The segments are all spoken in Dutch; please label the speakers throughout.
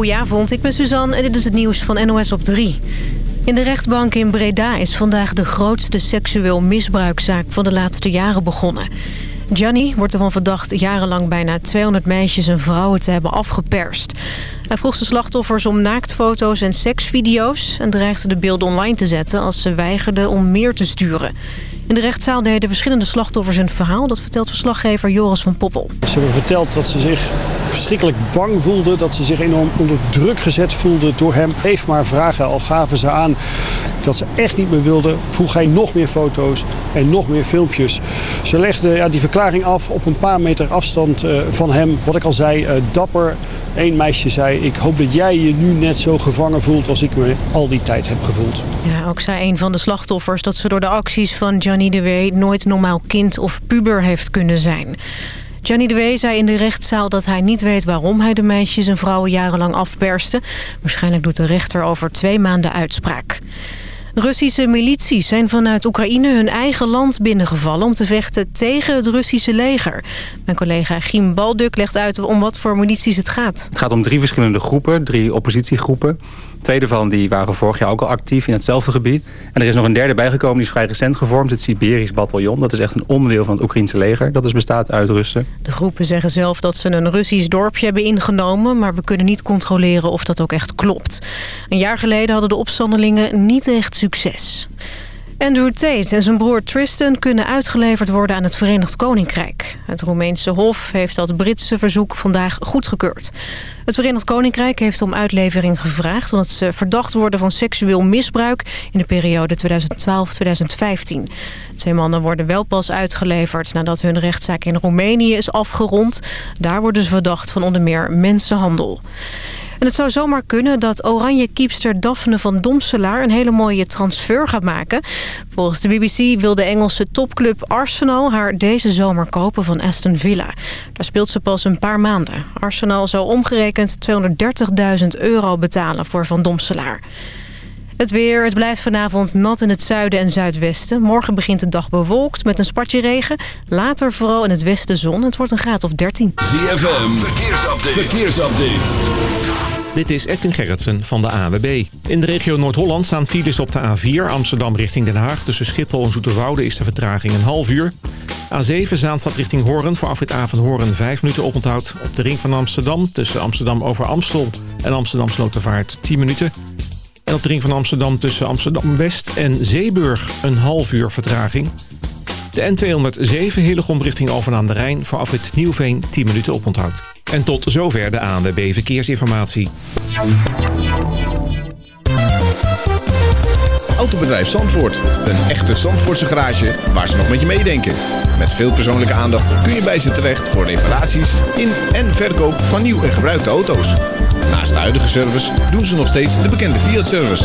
Speaker 1: Goedenavond, ik ben Suzanne en dit is het nieuws van NOS op 3. In de rechtbank in Breda is vandaag de grootste seksueel misbruikzaak van de laatste jaren begonnen. Gianni wordt ervan verdacht jarenlang bijna 200 meisjes en vrouwen te hebben afgeperst. Hij vroeg de slachtoffers om naaktfoto's en seksvideo's... en dreigde de beelden online te zetten als ze weigerden om meer te sturen. In de rechtszaal deden verschillende slachtoffers een verhaal. Dat vertelt verslaggever Joris van Poppel.
Speaker 2: Ze hebben verteld dat ze zich verschrikkelijk bang voelden. Dat ze zich enorm onder druk gezet voelden door hem. Even maar vragen, al gaven ze aan dat ze echt niet meer wilden. Vroeg hij nog meer foto's en nog meer filmpjes. Ze legden ja, die verklaring af op een paar meter afstand uh, van hem. Wat ik al zei, uh, dapper. Eén meisje zei, ik hoop dat jij je nu net zo gevangen voelt als ik me al die tijd heb gevoeld.
Speaker 1: Ja, ook zei een van de slachtoffers dat ze door de acties van Johnny de Wee nooit normaal kind of puber heeft kunnen zijn. Johnny de Wee zei in de rechtszaal dat hij niet weet waarom hij de meisjes en vrouwen jarenlang afperste. Waarschijnlijk doet de rechter over twee maanden uitspraak. Russische milities zijn vanuit Oekraïne hun eigen land binnengevallen... om te vechten tegen het Russische leger. Mijn collega Giem Balduk legt uit om wat voor milities het gaat.
Speaker 3: Het gaat om drie verschillende groepen, drie oppositiegroepen. Twee daarvan die waren vorig jaar ook al actief in hetzelfde gebied. En er is nog een derde bijgekomen, die is vrij recent gevormd. Het Siberisch bataljon. Dat is echt een onderdeel van het Oekraïnse leger. Dat is bestaat uit Russen.
Speaker 1: De groepen zeggen zelf dat ze een Russisch dorpje hebben ingenomen... maar we kunnen niet controleren of dat ook echt klopt. Een jaar geleden hadden de opstandelingen niet echt succes. Andrew Tate en zijn broer Tristan kunnen uitgeleverd worden aan het Verenigd Koninkrijk. Het Roemeense Hof heeft dat Britse verzoek vandaag goedgekeurd. Het Verenigd Koninkrijk heeft om uitlevering gevraagd... omdat ze verdacht worden van seksueel misbruik in de periode 2012-2015. Twee mannen worden wel pas uitgeleverd nadat hun rechtszaak in Roemenië is afgerond. Daar worden ze verdacht van onder meer mensenhandel. En het zou zomaar kunnen dat oranje kiepster Daphne van Domselaar... een hele mooie transfer gaat maken. Volgens de BBC wil de Engelse topclub Arsenal... haar deze zomer kopen van Aston Villa. Daar speelt ze pas een paar maanden. Arsenal zou omgerekend 230.000 euro betalen voor Van Domselaar. Het weer, het blijft vanavond nat in het zuiden en zuidwesten. Morgen begint de dag bewolkt met een spatje regen. Later vooral in het westen zon. Het wordt een graad of 13.
Speaker 4: ZFM, verkeersupdate.
Speaker 5: Dit is Edwin Gerritsen van de AWB. In de regio Noord-Holland staan files op de A4 Amsterdam richting Den Haag. Tussen Schiphol en Zoeterwoude is de vertraging een half uur. A7 Zaanstad richting Hoorn voor afrit A van Hoorn 5 minuten oponthoud. Op de ring van Amsterdam tussen Amsterdam over Amstel en Amsterdam Slotervaart 10 minuten. En op de ring van Amsterdam tussen Amsterdam-West en Zeeburg een half uur vertraging. De N207 Hillegom richting Alphen aan de Rijn voor afrit Nieuwveen 10 minuten oponthoud. En tot zover de ANWB Verkeersinformatie.
Speaker 6: Autobedrijf Zandvoort. Een echte Zandvoortse garage waar ze nog met je meedenken. Met veel persoonlijke aandacht kun je bij ze terecht voor reparaties in en verkoop van nieuw en gebruikte auto's. Naast de huidige service doen ze nog steeds de bekende Fiat-service.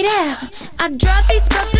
Speaker 7: it out. I drop these broken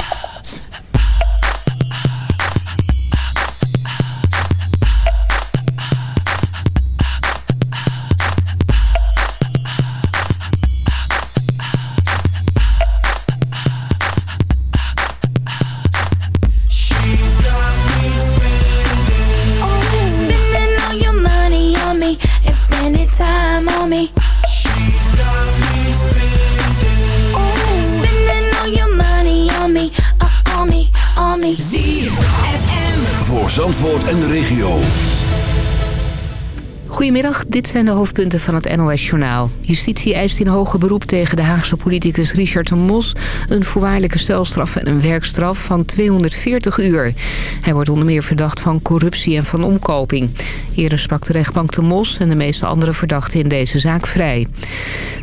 Speaker 8: Dit zijn de hoofdpunten van het NOS-journaal. Justitie eist in hoger beroep tegen de Haagse politicus Richard de Mos... een voorwaardelijke celstraf en een werkstraf van 240 uur. Hij wordt onder meer verdacht van corruptie en van omkoping. Eerder sprak de rechtbank de Mos en de meeste andere verdachten in deze zaak vrij.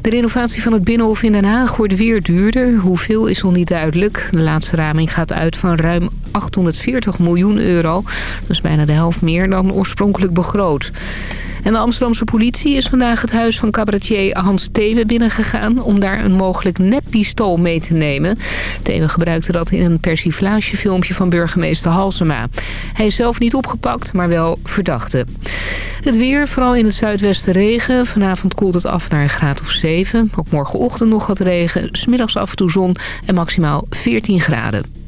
Speaker 8: De renovatie van het Binnenhof in Den Haag wordt weer duurder. Hoeveel is nog niet duidelijk. De laatste raming gaat uit van ruim 840 miljoen euro. Dat is bijna de helft meer dan oorspronkelijk begroot. En de Amsterdamse politie is vandaag het huis van cabaretier Hans Thewe binnengegaan... om daar een mogelijk neppistool mee te nemen. Thewe gebruikte dat in een persiflagefilmpje van burgemeester Halsema. Hij is zelf niet opgepakt, maar wel verdachte. Het weer, vooral in het zuidwesten regen. Vanavond koelt het af naar een graad of 7. Ook morgenochtend nog wat regen. Smiddags af en toe zon en maximaal 14 graden.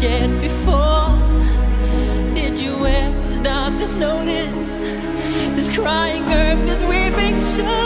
Speaker 9: shed before? Did you ever stop to notice this crying earth, this weeping shore?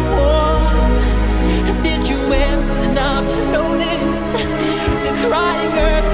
Speaker 9: crying earth,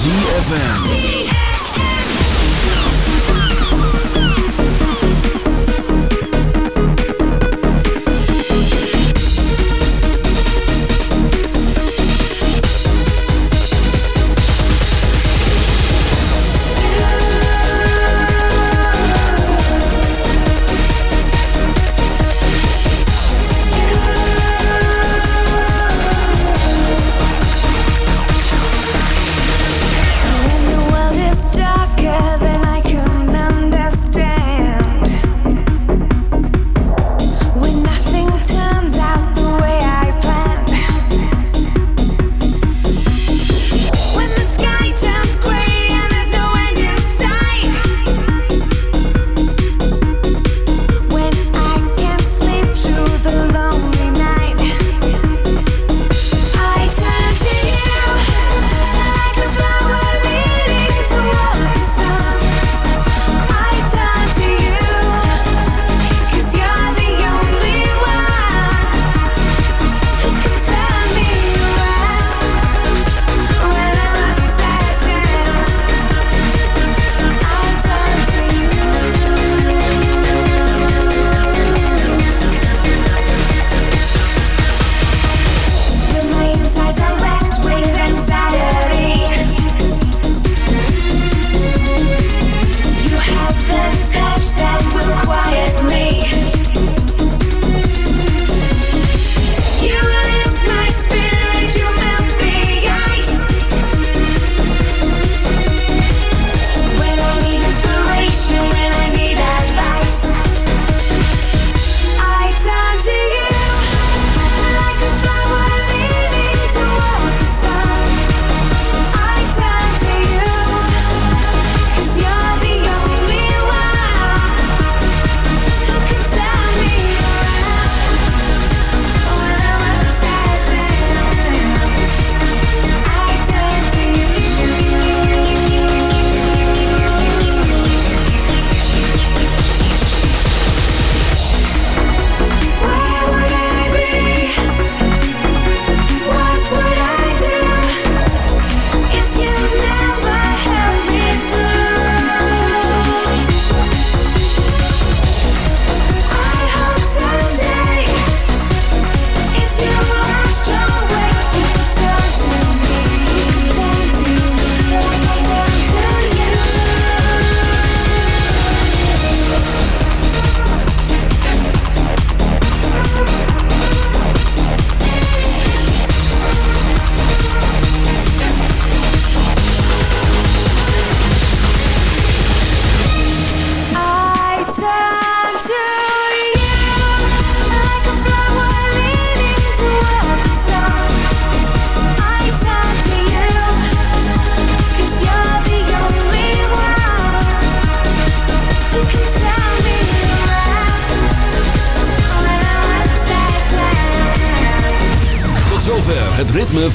Speaker 4: ZFM.